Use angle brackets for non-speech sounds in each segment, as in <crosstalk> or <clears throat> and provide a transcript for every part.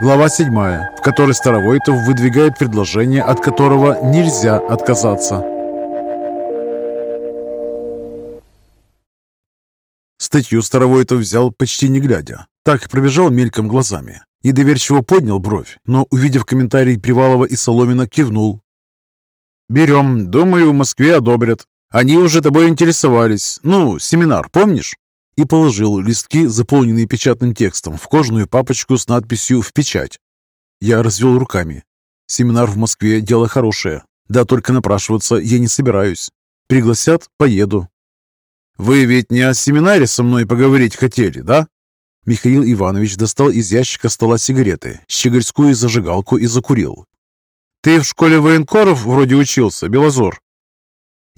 Глава 7, в которой Старовойтов выдвигает предложение, от которого нельзя отказаться. Статью Старовойтов взял почти не глядя. Так пробежал мельком глазами. Недоверчиво поднял бровь, но, увидев комментарий Привалова и Соломина, кивнул. «Берем. Думаю, в Москве одобрят. Они уже тобой интересовались. Ну, семинар, помнишь?» И положил листки, заполненные печатным текстом, в кожаную папочку с надписью «В печать». Я развел руками. «Семинар в Москве – дело хорошее. Да только напрашиваться я не собираюсь. Пригласят – поеду. «Вы ведь не о семинаре со мной поговорить хотели, да?» Михаил Иванович достал из ящика стола сигареты, щегольскую зажигалку и закурил. «Ты в школе военкоров вроде учился, Белозор?»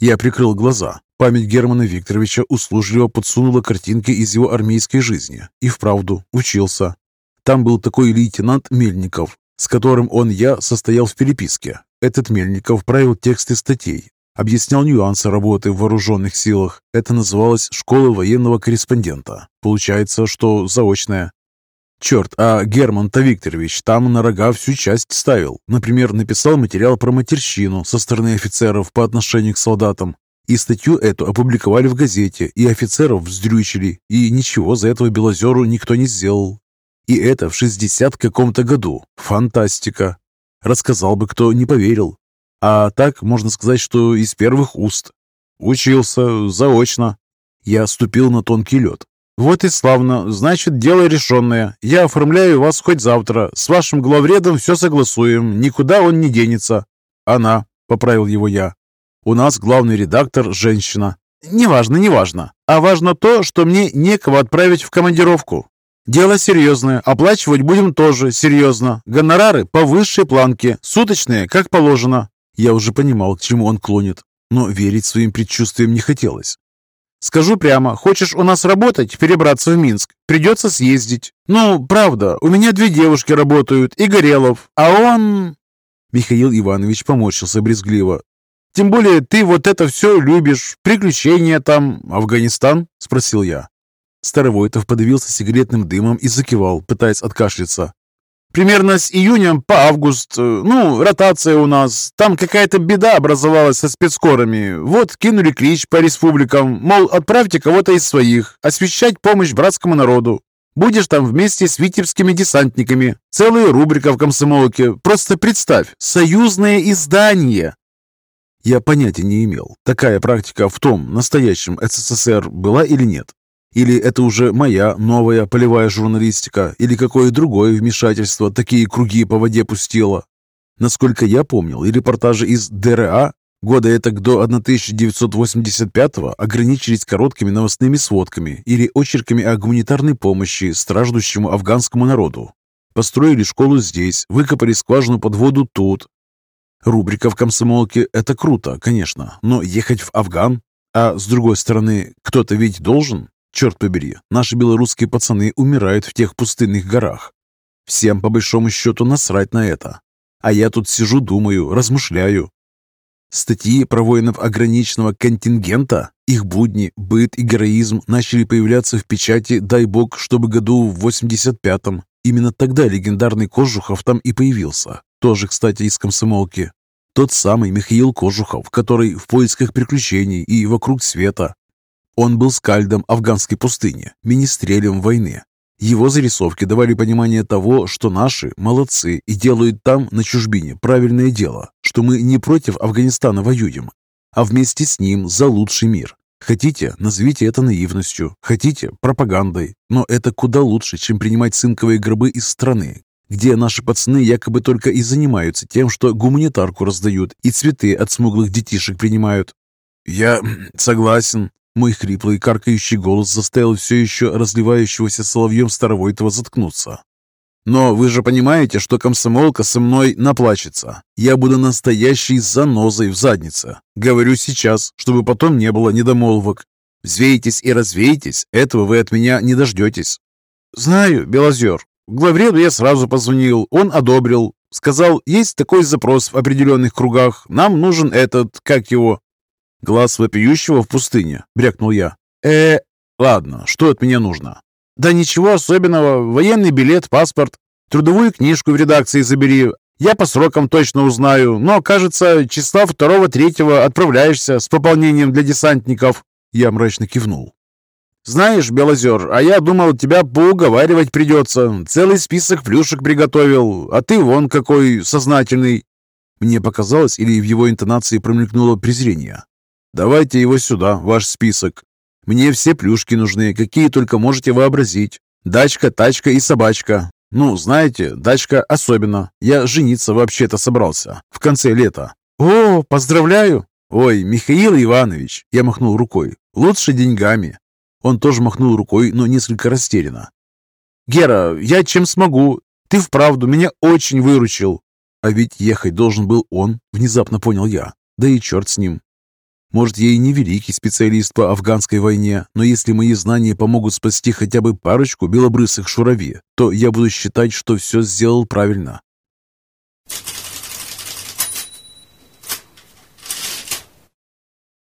Я прикрыл глаза. Память Германа Викторовича услужливо подсунула картинки из его армейской жизни. И вправду учился. Там был такой лейтенант Мельников, с которым он я состоял в переписке. Этот Мельников правил тексты статей, Объяснял нюансы работы в вооруженных силах. Это называлось «Школа военного корреспондента». Получается, что заочная. Черт, а Герман-то Викторович там на рога всю часть ставил. Например, написал материал про матерщину со стороны офицеров по отношению к солдатам. И статью эту опубликовали в газете, и офицеров вздрючили, и ничего за этого Белозеру никто не сделал. И это в 60 каком-то году. Фантастика. Рассказал бы кто, не поверил. А так, можно сказать, что из первых уст. Учился заочно. Я ступил на тонкий лед. Вот и славно. Значит, дело решенное. Я оформляю вас хоть завтра. С вашим главредом все согласуем. Никуда он не денется. Она, поправил его я. У нас главный редактор – женщина. Неважно, неважно. А важно то, что мне некого отправить в командировку. Дело серьезное. Оплачивать будем тоже серьезно. Гонорары по высшей планке. Суточные, как положено. Я уже понимал, к чему он клонит, но верить своим предчувствиям не хотелось. «Скажу прямо, хочешь у нас работать, перебраться в Минск, придется съездить. Ну, правда, у меня две девушки работают, и Горелов, а он...» Михаил Иванович поморщился брезгливо. «Тем более ты вот это все любишь, приключения там, Афганистан?» – спросил я. Старовойтов подавился сигаретным дымом и закивал, пытаясь откашляться. Примерно с июня по август. Э, ну, ротация у нас. Там какая-то беда образовалась со спецкорами. Вот кинули клич по республикам, мол, отправьте кого-то из своих, освещать помощь братскому народу. Будешь там вместе с витебскими десантниками. Целая рубрика в комсомолке. Просто представь, союзное издание. Я понятия не имел, такая практика в том настоящем СССР была или нет. Или это уже моя новая полевая журналистика, или какое другое вмешательство такие круги по воде пустило. Насколько я помнил, репортажи из ДРА года это до 1985-го ограничились короткими новостными сводками или очерками о гуманитарной помощи страждущему афганскому народу. Построили школу здесь, выкопали скважину под воду тут. Рубрика в комсомолке – это круто, конечно, но ехать в Афган? А с другой стороны, кто-то ведь должен? Черт побери, наши белорусские пацаны умирают в тех пустынных горах. Всем, по большому счету, насрать на это. А я тут сижу, думаю, размышляю. Статьи про воинов ограниченного контингента, их будни, быт и героизм начали появляться в печати, дай бог, чтобы году в 85-м. Именно тогда легендарный Кожухов там и появился. Тоже, кстати, из комсомолки. Тот самый Михаил Кожухов, который в поисках приключений и вокруг света он был скальдом афганской пустыни, министрелем войны. Его зарисовки давали понимание того, что наши молодцы и делают там, на чужбине, правильное дело, что мы не против Афганистана воюем, а вместе с ним за лучший мир. Хотите, назовите это наивностью, хотите – пропагандой, но это куда лучше, чем принимать цинковые гробы из страны, где наши пацаны якобы только и занимаются тем, что гуманитарку раздают и цветы от смуглых детишек принимают. «Я <clears throat> согласен», мой хриплый каркающий голос заставил все еще разливающегося соловьем Старовойтова заткнуться. «Но вы же понимаете, что комсомолка со мной наплачется. Я буду настоящей занозой в заднице. Говорю сейчас, чтобы потом не было недомолвок. Взвейтесь и развейтесь, этого вы от меня не дождетесь». «Знаю, Белозер. Главреду я сразу позвонил, он одобрил. Сказал, есть такой запрос в определенных кругах, нам нужен этот, как его, «Глаз вопиющего в пустыне», — брякнул я. э ладно, что от меня нужно?» «Да ничего особенного. Военный билет, паспорт. Трудовую книжку в редакции забери. Я по срокам точно узнаю, но, кажется, числа второго-третьего отправляешься с пополнением для десантников». Я мрачно кивнул. «Знаешь, Белозер, а я думал, тебя поуговаривать придется. Целый список плюшек приготовил, а ты вон какой сознательный». Мне показалось, или в его интонации промелькнуло презрение. «Давайте его сюда, ваш список. Мне все плюшки нужны, какие только можете вообразить. Дачка, тачка и собачка. Ну, знаете, дачка особенно. Я жениться вообще-то собрался. В конце лета. О, поздравляю! Ой, Михаил Иванович, я махнул рукой. Лучше деньгами. Он тоже махнул рукой, но несколько растерянно. «Гера, я чем смогу. Ты вправду меня очень выручил». А ведь ехать должен был он, внезапно понял я. Да и черт с ним. Может, я и не великий специалист по афганской войне, но если мои знания помогут спасти хотя бы парочку белобрысых шурави, то я буду считать, что все сделал правильно.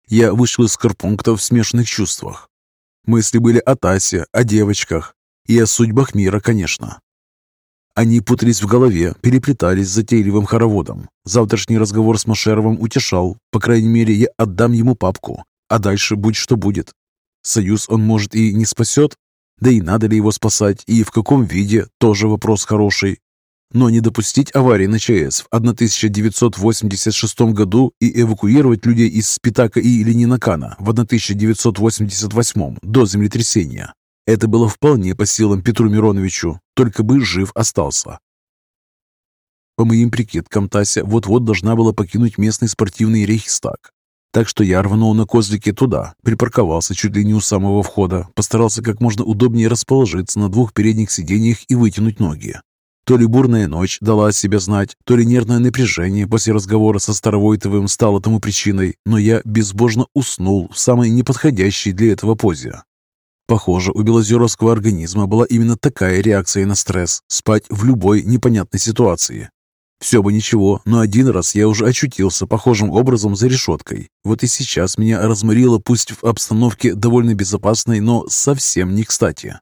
Я вышел из карпункта в смешанных чувствах. Мысли были о Тасе, о девочках и о судьбах мира, конечно. Они путались в голове, переплетались затейливым хороводом. Завтрашний разговор с Машеровым утешал. По крайней мере, я отдам ему папку. А дальше будь что будет. Союз он, может, и не спасет. Да и надо ли его спасать, и в каком виде, тоже вопрос хороший. Но не допустить аварии на ЧАЭС в 1986 году и эвакуировать людей из Спитака и Ленинакана в 1988 до землетрясения. Это было вполне по силам Петру Мироновичу, только бы жив остался. По моим прикидкам, Тася вот-вот должна была покинуть местный спортивный рейхстаг. Так что я рванул на козлике туда, припарковался чуть ли не у самого входа, постарался как можно удобнее расположиться на двух передних сиденьях и вытянуть ноги. То ли бурная ночь дала о себе знать, то ли нервное напряжение после разговора со Старовойтовым стало тому причиной, но я безбожно уснул в самой неподходящей для этого позе. Похоже, у белозеровского организма была именно такая реакция на стресс – спать в любой непонятной ситуации. Все бы ничего, но один раз я уже очутился похожим образом за решеткой. Вот и сейчас меня разморило, пусть в обстановке довольно безопасной, но совсем не кстати.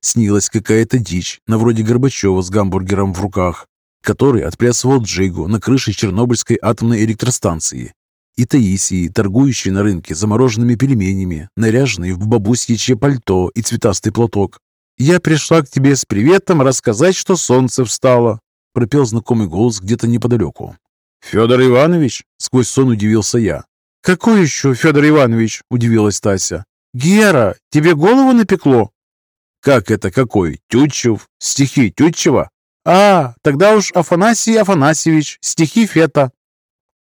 Снилась какая-то дичь, на вроде Горбачева с гамбургером в руках, который отплясывал Джигу на крыше Чернобыльской атомной электростанции. И Таисии, торгующей на рынке замороженными пельменями, наряженной в бабусьичье пальто и цветастый платок. «Я пришла к тебе с приветом рассказать, что солнце встало», пропел знакомый голос где-то неподалеку. «Федор Иванович?» — сквозь сон удивился я. «Какой еще Федор Иванович?» — удивилась Тася. «Гера, тебе голову напекло?» Как это какой? Тютчев? Стихи Тютчева? А, тогда уж Афанасий Афанасьевич, стихи Фета.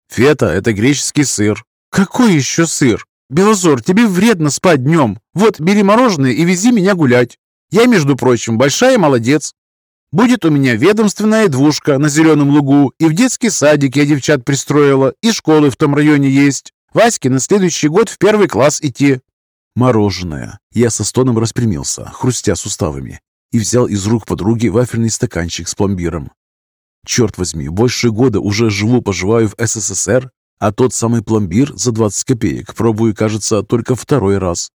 Фета – это греческий сыр. Какой еще сыр? Белозор, тебе вредно спать днем. Вот, бери мороженое и вези меня гулять. Я, между прочим, большая молодец. Будет у меня ведомственная двушка на Зеленом лугу, и в детский садик я девчат пристроила, и школы в том районе есть. Ваське на следующий год в первый класс идти. Мороженое. Я со стоном распрямился, хрустя суставами, и взял из рук подруги вафельный стаканчик с пломбиром. Черт возьми, больше года уже живу-поживаю в СССР, а тот самый пломбир за 20 копеек пробую, кажется, только второй раз.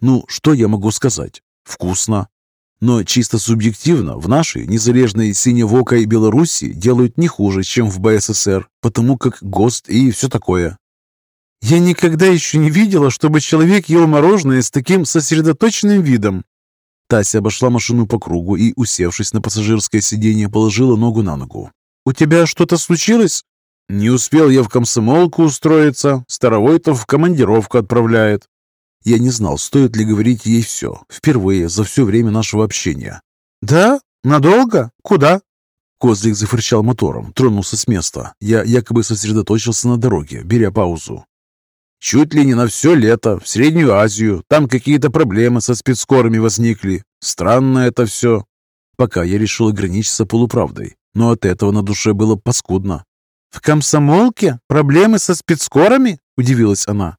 Ну, что я могу сказать? Вкусно. Но чисто субъективно в нашей незалежной синевокой Беларуси делают не хуже, чем в БССР, потому как ГОСТ и все такое. Я никогда еще не видела, чтобы человек ел мороженое с таким сосредоточенным видом. Тася обошла машину по кругу и, усевшись на пассажирское сиденье, положила ногу на ногу. «У тебя что-то случилось?» «Не успел я в комсомолку устроиться. Старовойтов в командировку отправляет». Я не знал, стоит ли говорить ей все, впервые за все время нашего общения. «Да? Надолго? Куда?» Козлик зафырчал мотором, тронулся с места. Я якобы сосредоточился на дороге, беря паузу. Чуть ли не на все лето, в Среднюю Азию. Там какие-то проблемы со спецскорами возникли. Странно это все. Пока я решил ограничиться полуправдой, но от этого на душе было паскудно. «В комсомолке? Проблемы со спецскорами?» – удивилась она.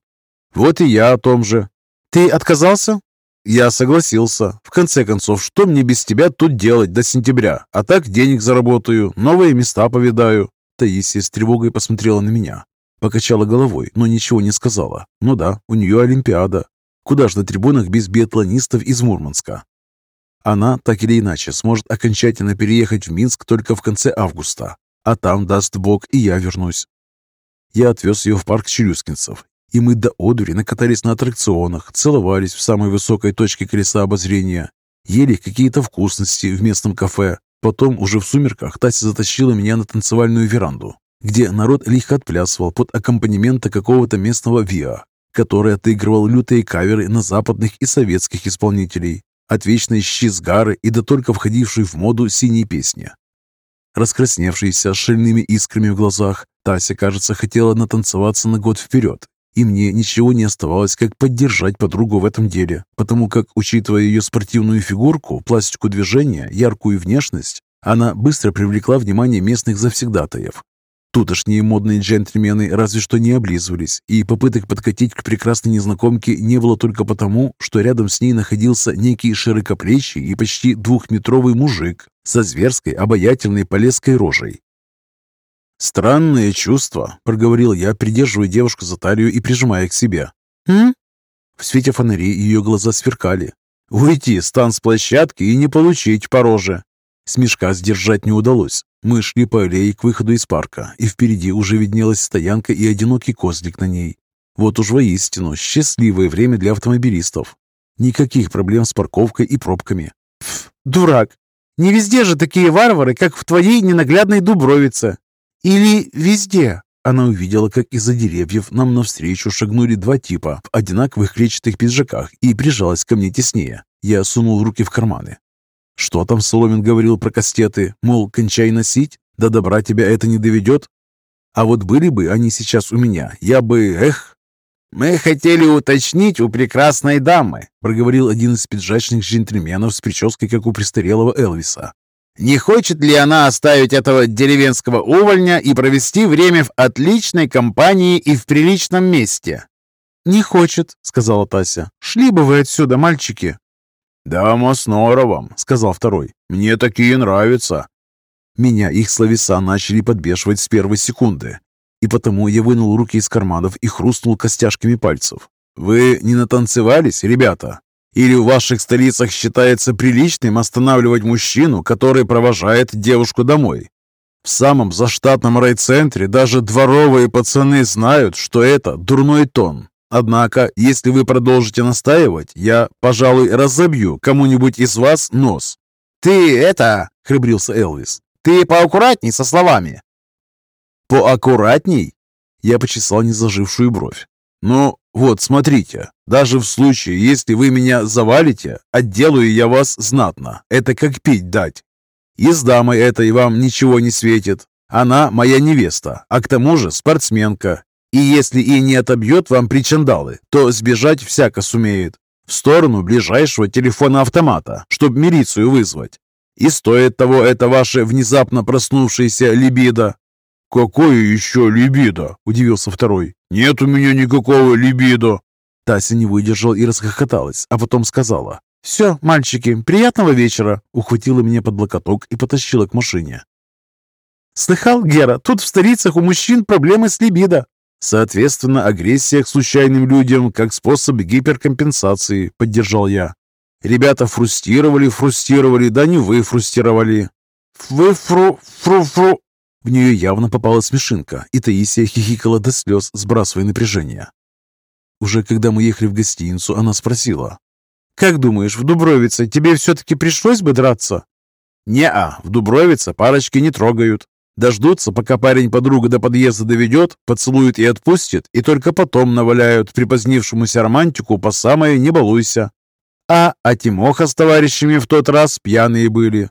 «Вот и я о том же». «Ты отказался?» «Я согласился. В конце концов, что мне без тебя тут делать до сентября? А так денег заработаю, новые места повидаю». Таисия с тревогой посмотрела на меня. Покачала головой, но ничего не сказала. Ну да, у нее Олимпиада. Куда ж на трибунах без биатлонистов из Мурманска? Она, так или иначе, сможет окончательно переехать в Минск только в конце августа, а там, даст Бог, и я вернусь. Я отвез ее в парк Челюскинцев, и мы до одури накатались на аттракционах, целовались в самой высокой точке колеса обозрения, ели какие-то вкусности в местном кафе. Потом, уже в сумерках, Тася затащила меня на танцевальную веранду, где народ лихо отплясывал под аккомпанемента какого-то местного ВИА, который отыгрывал лютые каверы на западных и советских исполнителей, от вечной щизгары и до только входившей в моду синей песни. Раскрасневшаяся, с искрами в глазах, Тася, кажется, хотела натанцеваться на год вперед и мне ничего не оставалось, как поддержать подругу в этом деле, потому как, учитывая ее спортивную фигурку, пластику движения, яркую внешность, она быстро привлекла внимание местных завсегдатаев. Тутошние модные джентльмены разве что не облизывались, и попыток подкатить к прекрасной незнакомке не было только потому, что рядом с ней находился некий широкоплечий и почти двухметровый мужик со зверской обаятельной полезкой рожей, «Странное чувство», — проговорил я, придерживая девушку за талию и прижимая к себе. «М?» В свете фонарей ее глаза сверкали. «Уйти с танцплощадки и не получить по роже». Смешка сдержать не удалось. Мы шли по аллее к выходу из парка, и впереди уже виднелась стоянка и одинокий козлик на ней. Вот уж воистину счастливое время для автомобилистов. Никаких проблем с парковкой и пробками. Пф, дурак! Не везде же такие варвары, как в твоей ненаглядной Дубровице. Или везде?» Она увидела, как из-за деревьев нам навстречу шагнули два типа в одинаковых клетчатых пиджаках и прижалась ко мне теснее. Я сунул руки в карманы. Что там Соломин говорил про кастеты? Мол, кончай носить? До добра тебя это не доведет? А вот были бы они сейчас у меня, я бы, эх... «Мы хотели уточнить у прекрасной дамы», — проговорил один из пиджачных джентльменов с прической, как у престарелого Элвиса. Не хочет ли она оставить этого деревенского увольня и провести время в отличной компании и в приличном месте? «Не хочет», — сказала Тася. «Шли бы вы отсюда, мальчики». «Дама с норовом», — сказал второй. «Мне такие нравятся». Меня их словеса начали подбешивать с первой секунды, и потому я вынул руки из карманов и хрустнул костяшками пальцев. «Вы не натанцевались, ребята?» Или в ваших столицах считается приличным останавливать мужчину, который провожает девушку домой? В самом заштатном райцентре даже дворовые пацаны знают, что это дурной тон. Однако, если вы продолжите настаивать, я, пожалуй, разобью кому-нибудь из вас нос. «Ты это...» — храбрился Элвис. «Ты поаккуратней со словами». «Поаккуратней?» Я почесал незажившую бровь. «Ну, вот, смотрите, даже в случае, если вы меня завалите, отделаю я вас знатно. Это как пить дать. И с дамой этой вам ничего не светит. Она моя невеста, а к тому же спортсменка. И если и не отобьет вам причандалы, то сбежать всяко сумеет. В сторону ближайшего телефона-автомата, чтобы милицию вызвать. И стоит того это ваше внезапно проснувшееся либидо. «Какое еще либидо?» – удивился второй. «Нет у меня никакого либидо!» Тася не выдержала и расхохоталась, а потом сказала. «Все, мальчики, приятного вечера!» Ухватила меня под локоток и потащила к машине. «Слыхал, Гера, тут в столицах у мужчин проблемы с либидо!» «Соответственно, агрессия к случайным людям как способ гиперкомпенсации», — поддержал я. «Ребята фрустировали, фрустировали, да не вы фрустировали». «Вы фру... фру-фру...» В нее явно попала смешинка, и Таисия хихикала до слез, сбрасывая напряжение. Уже когда мы ехали в гостиницу, она спросила. «Как думаешь, в Дубровице тебе все-таки пришлось бы драться?» «Не-а, в Дубровице парочки не трогают. Дождутся, пока парень подругу до подъезда доведет, поцелует и отпустит, и только потом наваляют припозднившемуся романтику по самое «не балуйся». А, а Тимоха с товарищами в тот раз пьяные были.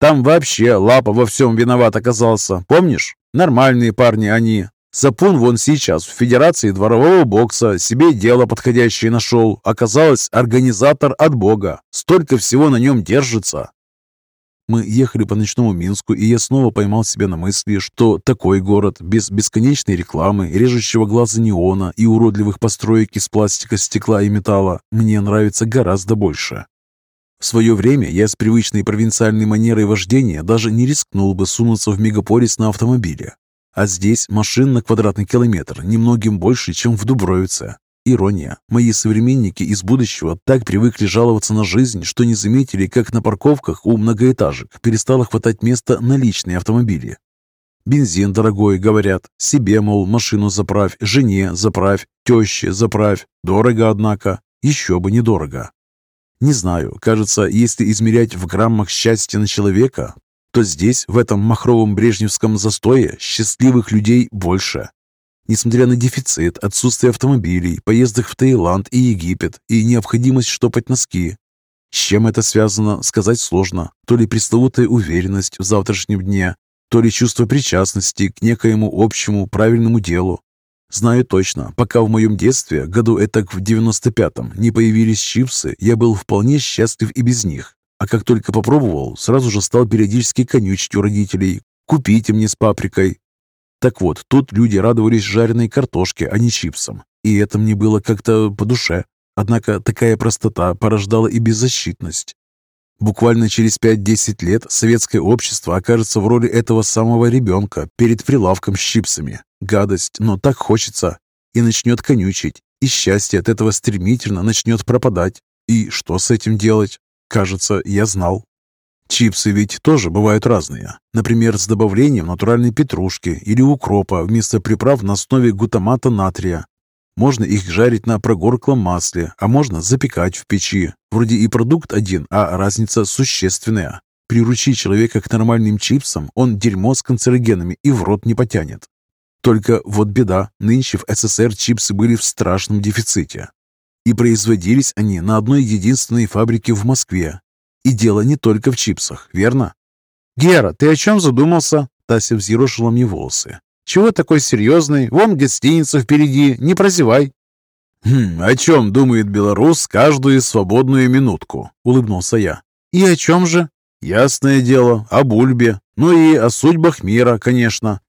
Там вообще Лапа во всем виноват оказался, помнишь? Нормальные парни они. Сапун вон сейчас в Федерации дворового бокса себе дело подходящее нашел. Оказалось, организатор от Бога. Столько всего на нем держится. Мы ехали по ночному Минску, и я снова поймал себя на мысли, что такой город без бесконечной рекламы, режущего глаза неона и уродливых построек из пластика, стекла и металла мне нравится гораздо больше. В свое время я с привычной провинциальной манерой вождения даже не рискнул бы сунуться в мегаполис на автомобиле. А здесь машин на квадратный километр немногим больше, чем в Дубровице. Ирония. Мои современники из будущего так привыкли жаловаться на жизнь, что не заметили, как на парковках у многоэтажек перестало хватать места на личные автомобили. Бензин дорогой, говорят. Себе, мол, машину заправь, жене заправь, теще заправь. Дорого, однако. Еще бы недорого. Не знаю, кажется, если измерять в граммах счастья на человека, то здесь, в этом махровом брежневском застое, счастливых людей больше. Несмотря на дефицит, отсутствие автомобилей, поездок в Таиланд и Египет и необходимость штопать носки. С чем это связано, сказать сложно. То ли пресловутая уверенность в завтрашнем дне, то ли чувство причастности к некоему общему правильному делу. Знаю точно, пока в моем детстве, году этак в 95-м, не появились чипсы, я был вполне счастлив и без них. А как только попробовал, сразу же стал периодически конючить у родителей. «Купите мне с паприкой». Так вот, тут люди радовались жареной картошке, а не чипсам. И это мне было как-то по душе. Однако такая простота порождала и беззащитность. Буквально через 5-10 лет советское общество окажется в роли этого самого ребенка перед прилавком с чипсами. Гадость, но так хочется. И начнет конючить. И счастье от этого стремительно начнет пропадать. И что с этим делать? Кажется, я знал. Чипсы ведь тоже бывают разные. Например, с добавлением натуральной петрушки или укропа вместо приправ на основе глутамата натрия. Можно их жарить на прогорклом масле, а можно запекать в печи. Вроде и продукт один, а разница существенная. Приручи человека к нормальным чипсам, он дерьмо с канцерогенами и в рот не потянет. Только вот беда, нынче в СССР чипсы были в страшном дефиците. И производились они на одной единственной фабрике в Москве. И дело не только в чипсах, верно? «Гера, ты о чем задумался?» Тася взъерошила мне волосы. Чего такой серьезный? Вон гостиница впереди, не прозевай». «Хм, о чем думает белорус каждую свободную минутку?» — улыбнулся я. «И о чем же?» «Ясное дело, о бульбе. Ну и о судьбах мира, конечно.